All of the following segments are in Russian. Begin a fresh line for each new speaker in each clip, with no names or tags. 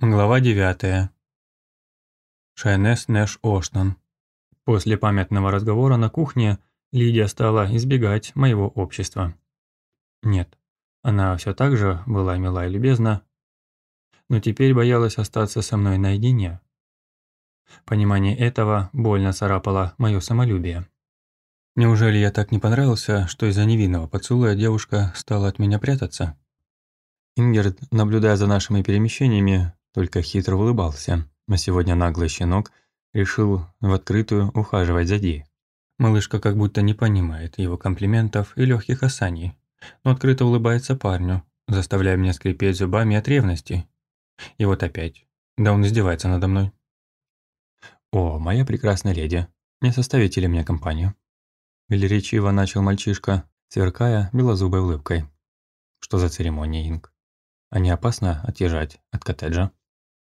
Глава 9. Шайнес Нэш Оштон. После памятного разговора на кухне Лидия стала избегать моего общества. Нет, она все так же была мила и любезна, но теперь боялась остаться со мной наедине. Понимание этого больно царапало мое самолюбие. Неужели я так не понравился, что из-за невинного поцелуя девушка стала от меня прятаться? Ингерд, наблюдая за нашими перемещениями, только хитро улыбался, а сегодня наглый щенок решил в открытую ухаживать за Ди. Малышка как будто не понимает его комплиментов и легких осаний, но открыто улыбается парню, заставляя меня скрипеть зубами от ревности. И вот опять. Да он издевается надо мной. «О, моя прекрасная леди, не составите ли мне компанию?» Велеречиво начал мальчишка, сверкая белозубой улыбкой. «Что за церемония, Инг? А не опасно отъезжать от коттеджа?»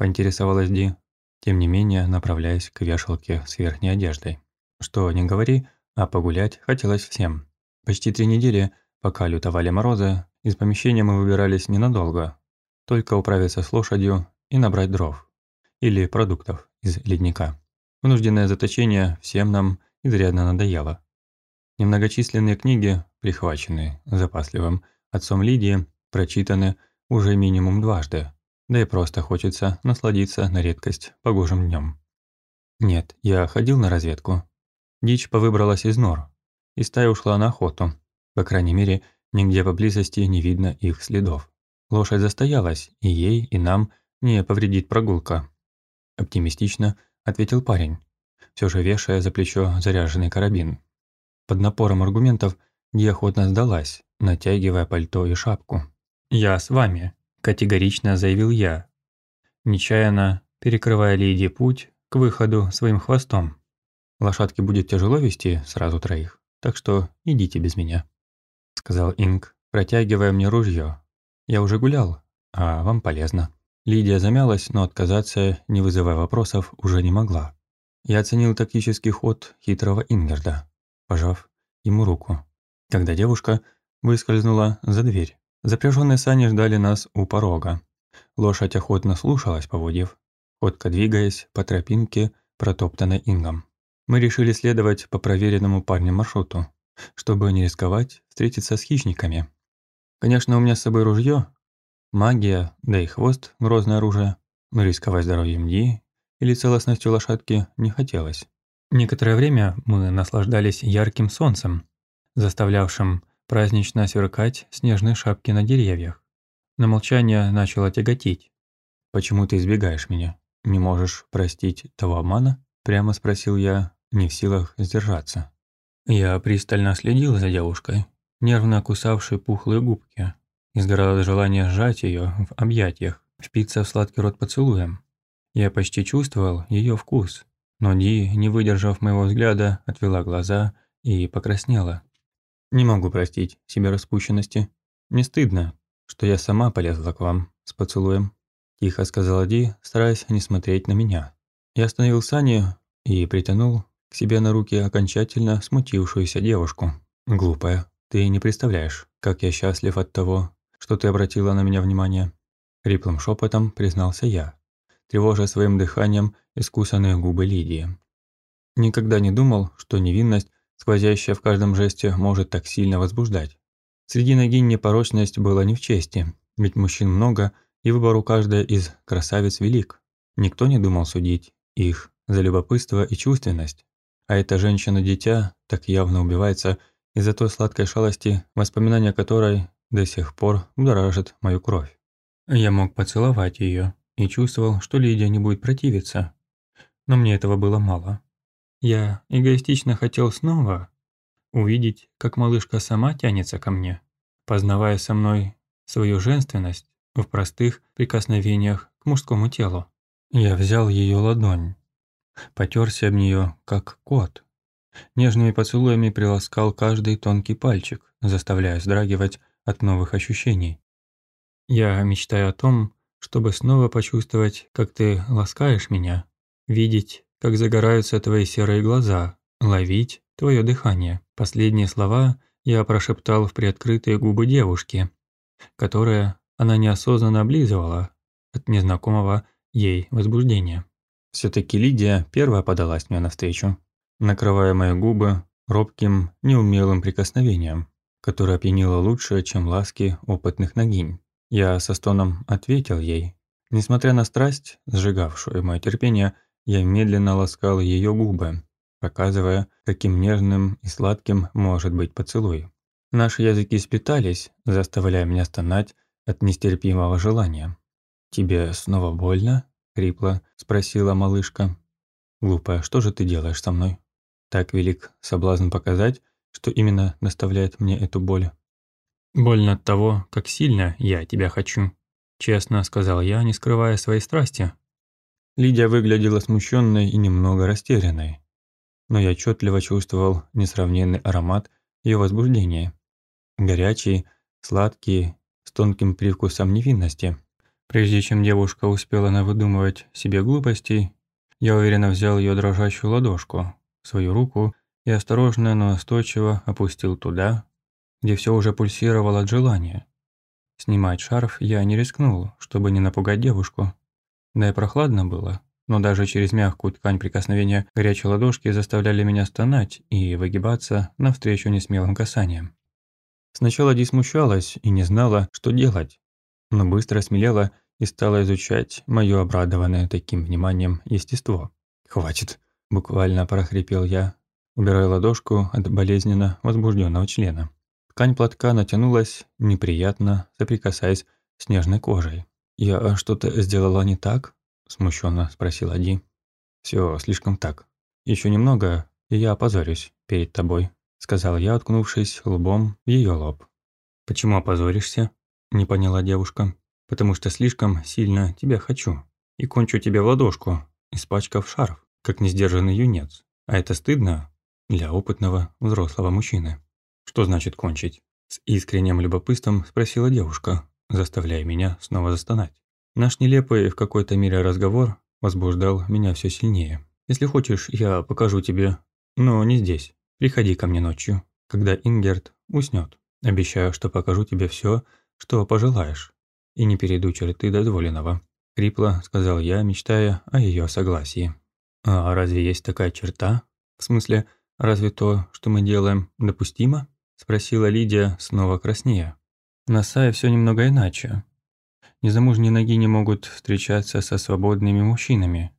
Поинтересовалась Ди, тем не менее направляясь к вешалке с верхней одеждой. Что не говори, а погулять хотелось всем. Почти три недели, пока лютовали морозы, из помещения мы выбирались ненадолго, только управиться с лошадью и набрать дров. Или продуктов из ледника. Вынужденное заточение всем нам изрядно надоело. Немногочисленные книги, прихваченные запасливым отцом Лидии, прочитаны уже минимум дважды, да и просто хочется насладиться на редкость погожим днем. Нет, я ходил на разведку. Дичь повыбралась из нор, и стая ушла на охоту. По крайней мере, нигде поблизости не видно их следов. Лошадь застоялась, и ей, и нам не повредит прогулка. Оптимистично ответил парень, все же вешая за плечо заряженный карабин. Под напором аргументов Ди охотно сдалась, натягивая пальто и шапку. «Я с вами», категорично заявил я, нечаянно перекрывая Лидии путь к выходу своим хвостом. Лошадке будет тяжело вести сразу троих, так что идите без меня», — сказал Инг, протягивая мне ружье. «Я уже гулял, а вам полезно». Лидия замялась, но отказаться, не вызывая вопросов, уже не могла. Я оценил тактический ход хитрого Ингерда, пожав ему руку, когда девушка выскользнула за дверь. Запряженные сани ждали нас у порога. Лошадь охотно слушалась поводьев, ходко двигаясь по тропинке, протоптанной Ингом. Мы решили следовать по проверенному парнем маршруту, чтобы не рисковать встретиться с хищниками. Конечно, у меня с собой ружье, магия, да и хвост, грозное оружие, но рисковать здоровьем Ди или целостностью лошадки не хотелось. Некоторое время мы наслаждались ярким солнцем, заставлявшим празднично сверкать снежные шапки на деревьях. Но молчание начало тяготить. «Почему ты избегаешь меня? Не можешь простить того обмана?» Прямо спросил я, не в силах сдержаться. Я пристально следил за девушкой, нервно кусавшей пухлые губки, и сгорало желание сжать ее в объятиях, впиться в сладкий рот поцелуем. Я почти чувствовал ее вкус, но Ди, не выдержав моего взгляда, отвела глаза и покраснела. Не могу простить себе распущенности. Не стыдно, что я сама полезла к вам с поцелуем. Тихо сказала Ди, стараясь не смотреть на меня. Я остановил сани и притянул к себе на руки окончательно смутившуюся девушку. Глупая, ты не представляешь, как я счастлив от того, что ты обратила на меня внимание. Хриплым шепотом признался я, тревожа своим дыханием искусанные губы Лидии. Никогда не думал, что невинность сквозящая в каждом жесте, может так сильно возбуждать. Среди ногинь непорочность была не в чести, ведь мужчин много, и выбор у каждой из красавиц велик. Никто не думал судить их за любопытство и чувственность. А эта женщина-дитя так явно убивается из-за той сладкой шалости, воспоминания которой до сих пор будоражит мою кровь. Я мог поцеловать ее и чувствовал, что Лидия не будет противиться. Но мне этого было мало. Я эгоистично хотел снова увидеть, как малышка сама тянется ко мне, познавая со мной свою женственность в простых прикосновениях к мужскому телу. Я взял ее ладонь, потерся об нее, как кот. Нежными поцелуями приласкал каждый тонкий пальчик, заставляя вздрагивать от новых ощущений. Я мечтаю о том, чтобы снова почувствовать, как ты ласкаешь меня, видеть, как загораются твои серые глаза, ловить твое дыхание. Последние слова я прошептал в приоткрытые губы девушки, которая она неосознанно облизывала, от незнакомого ей возбуждения. Все-таки Лидия первая подалась мне навстречу, накрывая мои губы робким, неумелым прикосновением, которое опьянило лучше, чем ласки опытных ногинь. Я со стоном ответил ей. Несмотря на страсть, сжигавшую мое терпение, я медленно ласкал ее губы, показывая, каким нежным и сладким может быть поцелуй. Наши языки сплетались, заставляя меня стонать от нестерпимого желания. «Тебе снова больно?» – хрипло спросила малышка. «Глупая, что же ты делаешь со мной?» Так велик соблазн показать, что именно наставляет мне эту боль. «Больно от того, как сильно я тебя хочу», – честно сказал я, не скрывая своей страсти. Лидия выглядела смущенной и немного растерянной, но я отчетливо чувствовал несравненный аромат ее возбуждения. Горячий, сладкий, с тонким привкусом невинности. Прежде чем девушка успела навыдумывать себе глупостей, я уверенно взял ее дрожащую ладошку, свою руку и осторожно, но настойчиво опустил туда, где все уже пульсировало от желания. Снимать шарф я не рискнул, чтобы не напугать девушку. Да и прохладно было, но даже через мягкую ткань прикосновения горячей ладошки заставляли меня стонать и выгибаться навстречу несмелым касаниям. Сначала Ди смущалась и не знала, что делать, но быстро смелела и стала изучать мое обрадованное таким вниманием естество. «Хватит!» – буквально прохрипел я, убирая ладошку от болезненно возбужденного члена. Ткань платка натянулась, неприятно соприкасаясь с нежной кожей. «Я что-то сделала не так?» – смущенно спросила Ди. Все слишком так. Еще немного, и я опозорюсь перед тобой», – сказал я, уткнувшись лбом в ее лоб. «Почему опозоришься?» – не поняла девушка потому что слишком сильно тебя хочу. И кончу тебе в ладошку, испачкав шарф, как несдержанный юнец. А это стыдно для опытного взрослого мужчины. Что значит кончить? С искренним любопытством спросила девушка, заставляя меня снова застонать. Наш нелепый в какой-то мере разговор возбуждал меня все сильнее. Если хочешь, я покажу тебе, но не здесь. Приходи ко мне ночью, когда Ингерт уснет. Обещаю, что покажу тебе все, что пожелаешь и не перейду черты дозволенного», – хрипло сказал я, мечтая о ее согласии. «А разве есть такая черта? В смысле, разве то, что мы делаем, допустимо?» – спросила Лидия, снова краснея. «На Сае все немного иначе. Незамужние ноги не могут встречаться со свободными мужчинами,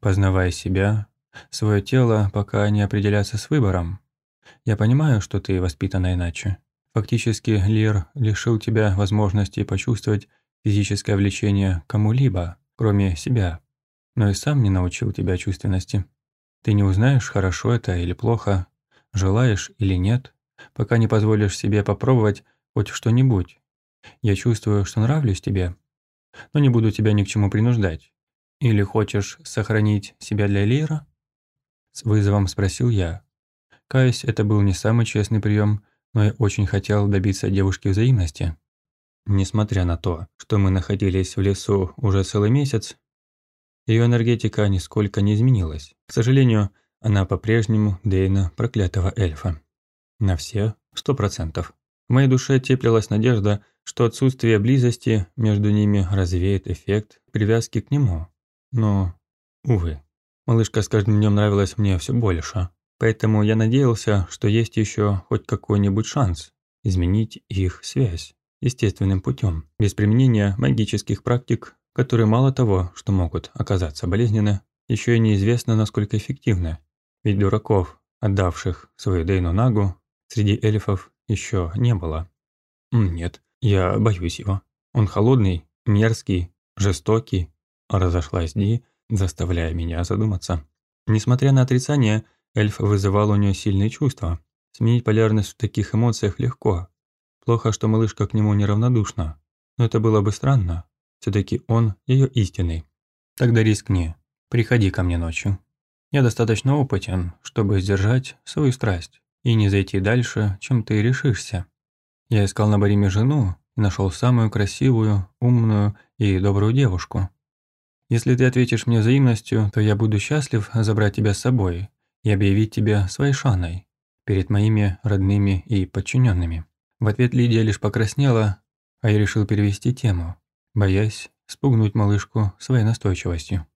познавая себя, свое тело, пока не определятся с выбором. Я понимаю, что ты воспитана иначе, Фактически Лир лишил тебя возможности почувствовать физическое влечение кому-либо, кроме себя, но и сам не научил тебя чувственности. Ты не узнаешь, хорошо это или плохо, желаешь или нет, пока не позволишь себе попробовать хоть что-нибудь. Я чувствую, что нравлюсь тебе, но не буду тебя ни к чему принуждать. Или хочешь сохранить себя для Лира? С вызовом спросил я. Каюсь, это был не самый честный прием, но я очень хотел добиться девушки взаимности. Несмотря на то, что мы находились в лесу уже целый месяц, ее энергетика нисколько не изменилась. К сожалению, она по-прежнему Дейна проклятого эльфа. На все сто процентов. В моей душе теплилась надежда, что отсутствие близости между ними развеет эффект привязки к нему. Но, увы, малышка с каждым днем нравилась мне все больше. Поэтому я надеялся, что есть еще хоть какой-нибудь шанс изменить их связь естественным путем, без применения магических практик, которые мало того, что могут оказаться болезненны, еще и неизвестно, насколько эффективны. Ведь дураков, отдавших свою Дейну Нагу, среди эльфов еще не было. Нет, я боюсь его. Он холодный, мерзкий, жестокий, разошлась Ди, заставляя меня задуматься. Несмотря на отрицание, Эльф вызывал у нее сильные чувства. Сменить полярность в таких эмоциях легко. Плохо, что малышка к нему неравнодушна. Но это было бы странно. все таки он ее истинный. Тогда рискни. Приходи ко мне ночью. Я достаточно опытен, чтобы сдержать свою страсть и не зайти дальше, чем ты решишься. Я искал на Бариме жену и нашел самую красивую, умную и добрую девушку. Если ты ответишь мне взаимностью, то я буду счастлив забрать тебя с собой и объявить тебя своей шаной перед моими родными и подчиненными. В ответ Лидия лишь покраснела, а я решил перевести тему, боясь спугнуть малышку своей настойчивостью.